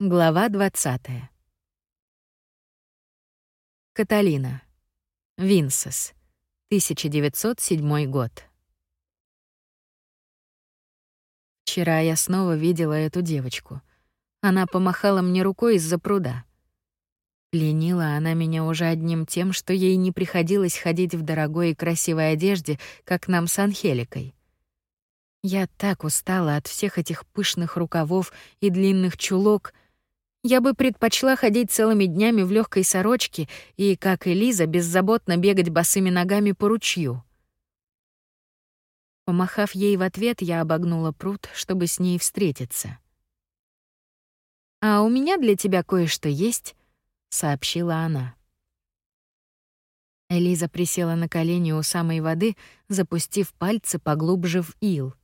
Глава 20. Каталина. Винсес. 1907 год. Вчера я снова видела эту девочку. Она помахала мне рукой из-за пруда. Пленила она меня уже одним тем, что ей не приходилось ходить в дорогой и красивой одежде, как нам с Анхеликой. Я так устала от всех этих пышных рукавов и длинных чулок. Я бы предпочла ходить целыми днями в легкой сорочке и, как и Лиза, беззаботно бегать босыми ногами по ручью. Помахав ей в ответ, я обогнула пруд, чтобы с ней встретиться. «А у меня для тебя кое-что есть», — сообщила она. Элиза присела на колени у самой воды, запустив пальцы поглубже в ил.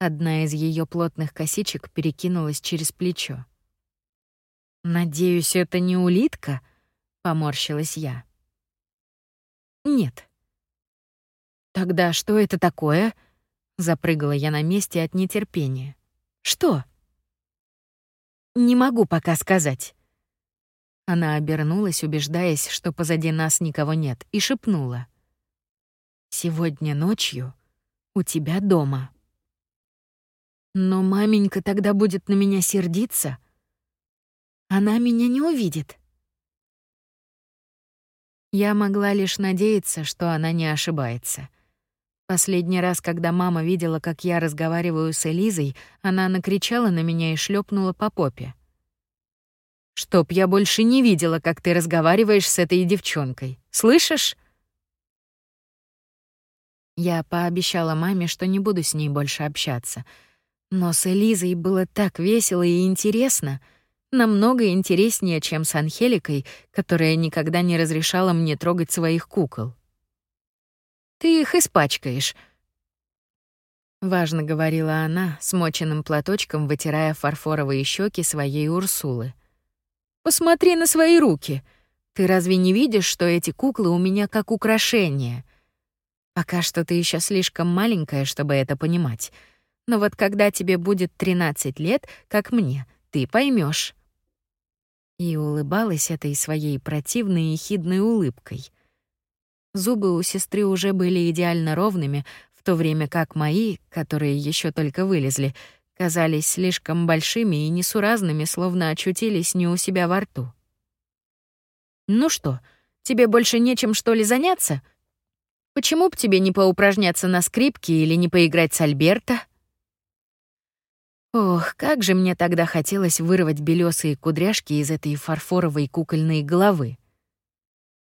Одна из ее плотных косичек перекинулась через плечо. «Надеюсь, это не улитка?» — поморщилась я. «Нет». «Тогда что это такое?» — запрыгала я на месте от нетерпения. «Что?» «Не могу пока сказать». Она обернулась, убеждаясь, что позади нас никого нет, и шепнула. «Сегодня ночью у тебя дома». «Но маменька тогда будет на меня сердиться. Она меня не увидит». Я могла лишь надеяться, что она не ошибается. Последний раз, когда мама видела, как я разговариваю с Элизой, она накричала на меня и шлепнула по попе чтоб я больше не видела, как ты разговариваешь с этой девчонкой. Слышишь? Я пообещала маме, что не буду с ней больше общаться. Но с Элизой было так весело и интересно, намного интереснее, чем с Анхеликой, которая никогда не разрешала мне трогать своих кукол. Ты их испачкаешь, важно говорила она, смоченным платочком вытирая фарфоровые щеки своей Урсулы. Посмотри на свои руки. Ты разве не видишь, что эти куклы у меня как украшение? Пока что ты еще слишком маленькая, чтобы это понимать. Но вот когда тебе будет 13 лет, как мне, ты поймешь. И улыбалась этой своей противной и хидной улыбкой. Зубы у сестры уже были идеально ровными, в то время как мои, которые еще только вылезли, казались слишком большими и несуразными, словно очутились не у себя во рту. «Ну что, тебе больше нечем, что ли, заняться? Почему б тебе не поупражняться на скрипке или не поиграть с Альберто?» Ох, как же мне тогда хотелось вырвать белёсые кудряшки из этой фарфоровой кукольной головы.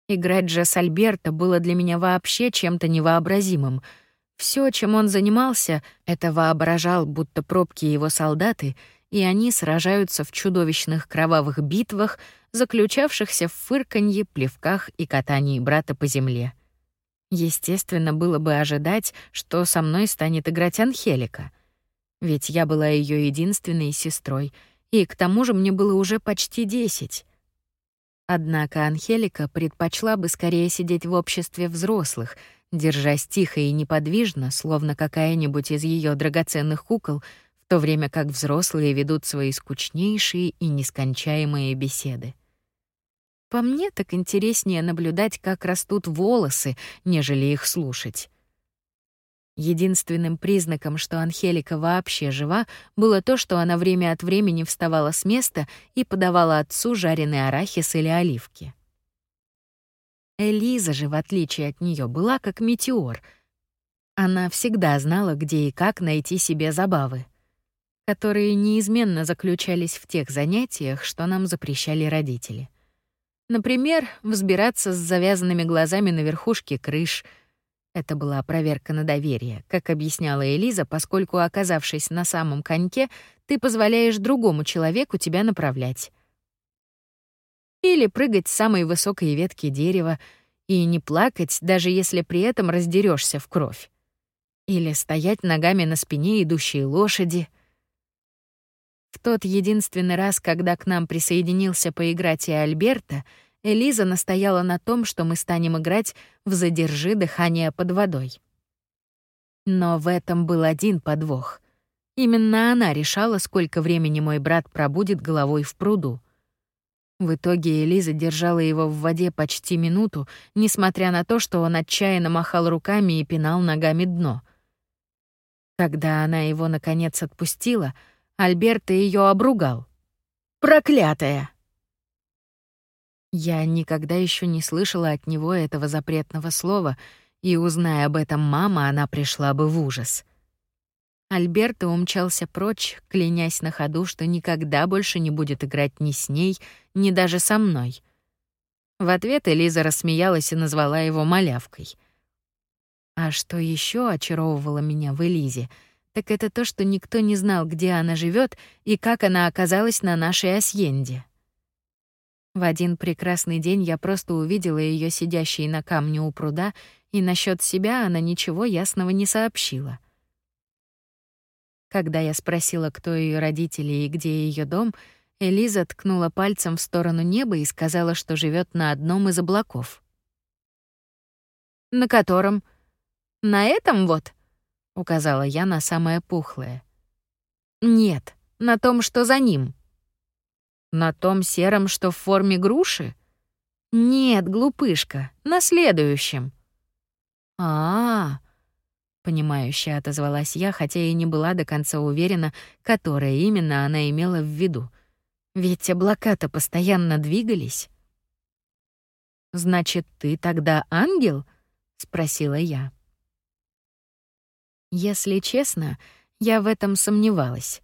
Играть же с Альберто было для меня вообще чем-то невообразимым — все, чем он занимался, это воображал, будто пробки его солдаты, и они сражаются в чудовищных кровавых битвах, заключавшихся в фырканье, плевках и катании брата по земле. Естественно, было бы ожидать, что со мной станет играть Анхелика. Ведь я была ее единственной сестрой, и к тому же мне было уже почти десять. Однако Анхелика предпочла бы скорее сидеть в обществе взрослых — держась тихо и неподвижно, словно какая-нибудь из ее драгоценных кукол, в то время как взрослые ведут свои скучнейшие и нескончаемые беседы. По мне так интереснее наблюдать, как растут волосы, нежели их слушать. Единственным признаком, что Анхелика вообще жива, было то, что она время от времени вставала с места и подавала отцу жареный арахис или оливки. Элиза же, в отличие от нее, была как метеор. Она всегда знала, где и как найти себе забавы, которые неизменно заключались в тех занятиях, что нам запрещали родители. Например, взбираться с завязанными глазами на верхушке крыш. Это была проверка на доверие, как объясняла Элиза, поскольку, оказавшись на самом коньке, ты позволяешь другому человеку тебя направлять или прыгать с самой высокой ветки дерева и не плакать, даже если при этом раздерешься в кровь. Или стоять ногами на спине идущей лошади. В тот единственный раз, когда к нам присоединился поиграть и Альберта, Элиза настояла на том, что мы станем играть в «Задержи дыхание под водой». Но в этом был один подвох. Именно она решала, сколько времени мой брат пробудет головой в пруду. В итоге Элиза держала его в воде почти минуту, несмотря на то, что он отчаянно махал руками и пинал ногами дно. Когда она его наконец отпустила, Альберто ее обругал. «Проклятая!» Я никогда еще не слышала от него этого запретного слова, и, узная об этом мама, она пришла бы в ужас. Альберто умчался прочь, клянясь на ходу, что никогда больше не будет играть ни с ней, ни даже со мной. В ответ Элиза рассмеялась и назвала его малявкой. А что еще очаровывало меня в Элизе, так это то, что никто не знал, где она живет и как она оказалась на нашей асьенде. В один прекрасный день я просто увидела ее сидящей на камне у пруда, и насчет себя она ничего ясного не сообщила — когда я спросила, кто ее родители и где ее дом, Элиза ткнула пальцем в сторону неба и сказала, что живет на одном из облаков. «На котором?» «На этом вот?» — указала я на самое пухлое. «Нет, на том, что за ним». «На том сером, что в форме груши?» «Нет, глупышка, на следующем». «А-а-а», понимающе отозвалась я, хотя и не была до конца уверена, которое именно она имела в виду. Ведь облака-то постоянно двигались. Значит, ты тогда ангел? спросила я. Если честно, я в этом сомневалась.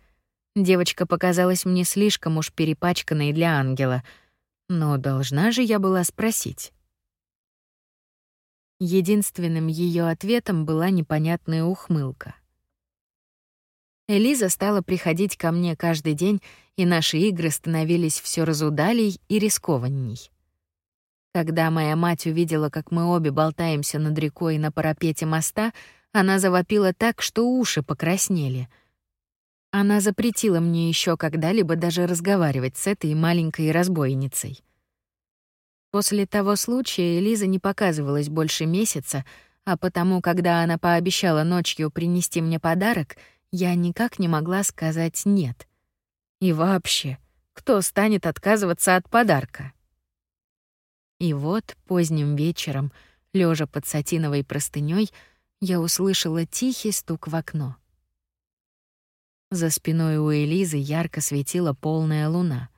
Девочка показалась мне слишком уж перепачканной для ангела, но должна же я была спросить. Единственным ее ответом была непонятная ухмылка. Элиза стала приходить ко мне каждый день, и наши игры становились все разудалей и рискованней. Когда моя мать увидела, как мы обе болтаемся над рекой на парапете моста, она завопила так, что уши покраснели. Она запретила мне еще когда-либо даже разговаривать с этой маленькой разбойницей. После того случая Элиза не показывалась больше месяца, а потому, когда она пообещала ночью принести мне подарок, я никак не могла сказать «нет». И вообще, кто станет отказываться от подарка? И вот поздним вечером, лежа под сатиновой простыней, я услышала тихий стук в окно. За спиной у Элизы ярко светила полная луна.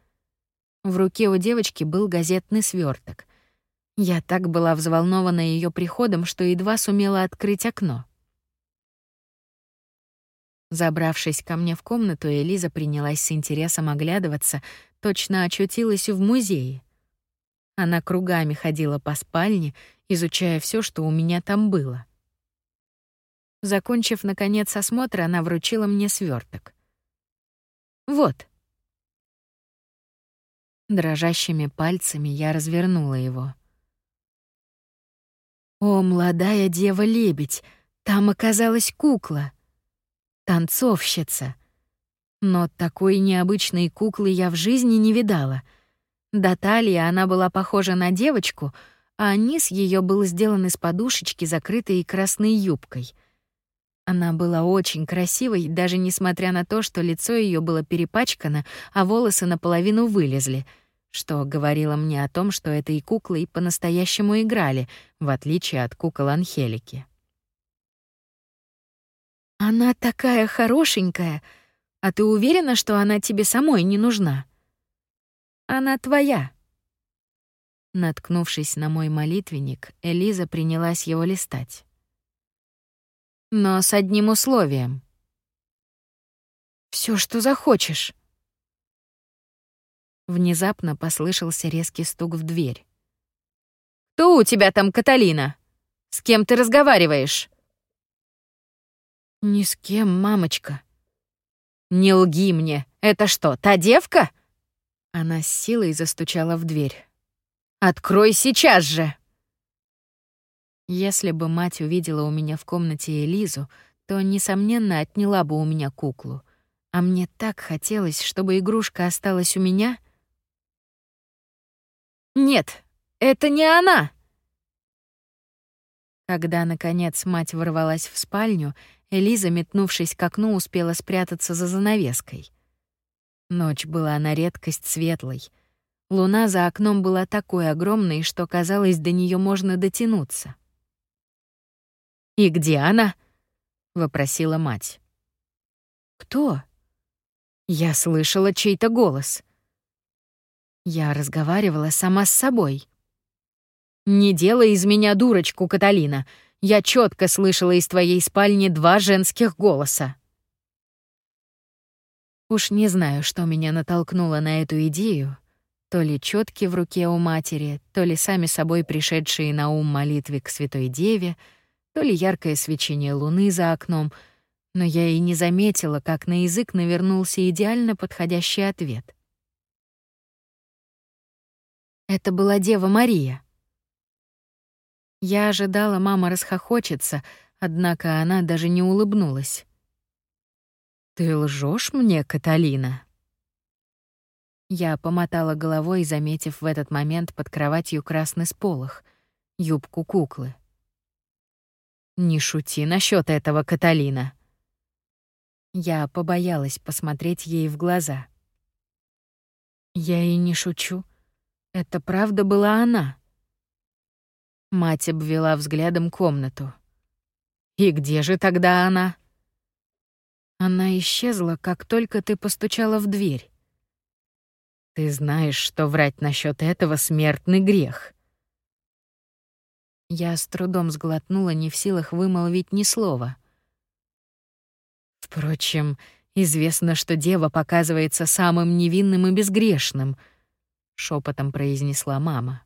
В руке у девочки был газетный сверток. Я так была взволнована ее приходом, что едва сумела открыть окно. Забравшись ко мне в комнату, Элиза принялась с интересом оглядываться, точно очутилась в музее. Она кругами ходила по спальне, изучая все, что у меня там было. Закончив наконец осмотр, она вручила мне сверток. Вот. Дрожащими пальцами я развернула его. О, молодая дева-лебедь, там оказалась кукла. Танцовщица. Но такой необычной куклы я в жизни не видала. До талии она была похожа на девочку, а низ ее был сделан из подушечки, закрытой красной юбкой — она была очень красивой, даже несмотря на то, что лицо ее было перепачкано, а волосы наполовину вылезли, что говорило мне о том, что этой куклой по-настоящему играли, в отличие от кукол Анхелики. «Она такая хорошенькая, а ты уверена, что она тебе самой не нужна?» «Она твоя». Наткнувшись на мой молитвенник, Элиза принялась его листать но с одним условием. Все, что захочешь. Внезапно послышался резкий стук в дверь. «Кто у тебя там, Каталина? С кем ты разговариваешь?» «Ни с кем, мамочка». «Не лги мне. Это что, та девка?» Она с силой застучала в дверь. «Открой сейчас же!» Если бы мать увидела у меня в комнате Элизу, то, несомненно, отняла бы у меня куклу. А мне так хотелось, чтобы игрушка осталась у меня. «Нет, это не она!» Когда, наконец, мать ворвалась в спальню, Элиза, метнувшись к окну, успела спрятаться за занавеской. Ночь была на редкость светлой. Луна за окном была такой огромной, что казалось, до нее можно дотянуться. «И где она?» — вопросила мать. «Кто?» Я слышала чей-то голос. Я разговаривала сама с собой. «Не делай из меня дурочку, Каталина. Я четко слышала из твоей спальни два женских голоса». Уж не знаю, что меня натолкнуло на эту идею. То ли четки в руке у матери, то ли сами собой пришедшие на ум молитвы к Святой Деве, то ли яркое свечение луны за окном, но я и не заметила, как на язык навернулся идеально подходящий ответ. Это была Дева Мария. Я ожидала, мама расхохочется, однако она даже не улыбнулась. «Ты лжешь мне, Каталина?» Я помотала головой, заметив в этот момент под кроватью красный сполох, юбку куклы. «Не шути насчет этого, Каталина!» Я побоялась посмотреть ей в глаза. «Я и не шучу», это правда была она. Мать обвела взглядом комнату. И где же тогда она? Она исчезла, как только ты постучала в дверь. Ты знаешь, что врать насчет этого смертный грех. Я с трудом сглотнула, не в силах вымолвить ни слова. Впрочем, известно, что дева показывается самым невинным и безгрешным — шепотом произнесла мама.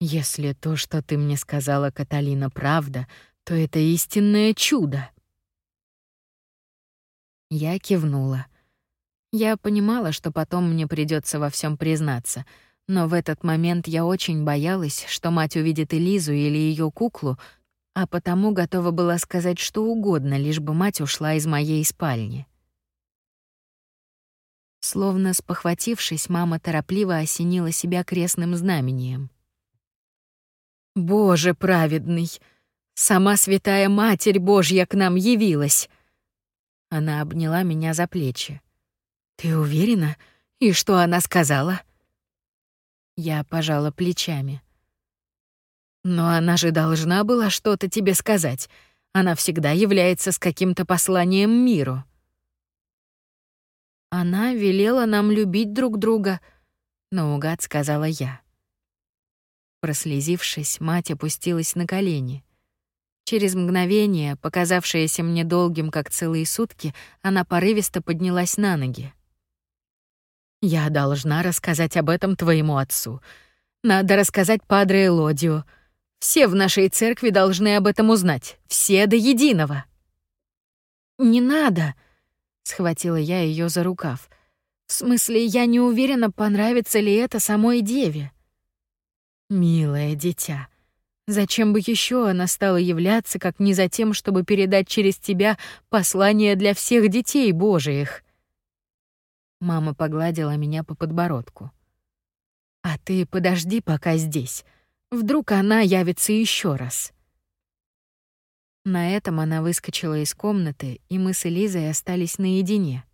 Если то, что ты мне сказала, Каталина, правда, то это истинное чудо. Я кивнула. Я понимала, что потом мне придется во всем признаться, но в этот момент я очень боялась, что мать увидит Элизу или ее куклу, а потому готова была сказать что угодно, лишь бы мать ушла из моей спальни. Словно спохватившись, мама торопливо осенила себя крестным знамением. «Боже праведный! Сама святая Матерь Божья к нам явилась!» Она обняла меня за плечи. «Ты уверена? И что она сказала?» Я пожала плечами. «Но она же должна была что-то тебе сказать. Она всегда является с каким-то посланием миру». Она велела нам любить друг друга, наугад сказала я. Прослезившись, мать опустилась на колени. Через мгновение, показавшееся мне долгим, как целые сутки, она порывисто поднялась на ноги. «Я должна рассказать об этом твоему отцу. Надо рассказать Падре Элодио. Все в нашей церкви должны об этом узнать. Все до единого». «Не надо!» Схватила я ее за рукав. В смысле, я не уверена, понравится ли это самой деве. Милое дитя, зачем бы еще она стала являться, как не за тем, чтобы передать через тебя послание для всех детей Божиих? Мама погладила меня по подбородку. А ты подожди пока здесь. Вдруг она явится еще раз. На этом она выскочила из комнаты, и мы с Элизой остались наедине.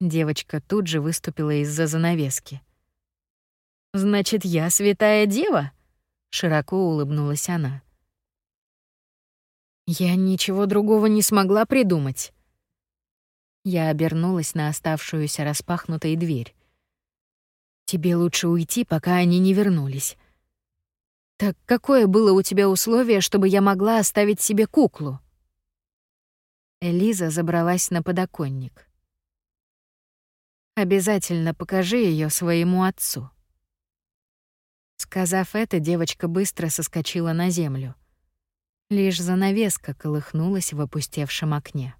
Девочка тут же выступила из-за занавески. «Значит, я святая дева?» — широко улыбнулась она. «Я ничего другого не смогла придумать». Я обернулась на оставшуюся распахнутой дверь. «Тебе лучше уйти, пока они не вернулись. «Так какое было у тебя условие, чтобы я могла оставить себе куклу?» Элиза забралась на подоконник. «Обязательно покажи ее своему отцу». Сказав это, девочка быстро соскочила на землю. Лишь занавеска колыхнулась в опустевшем окне.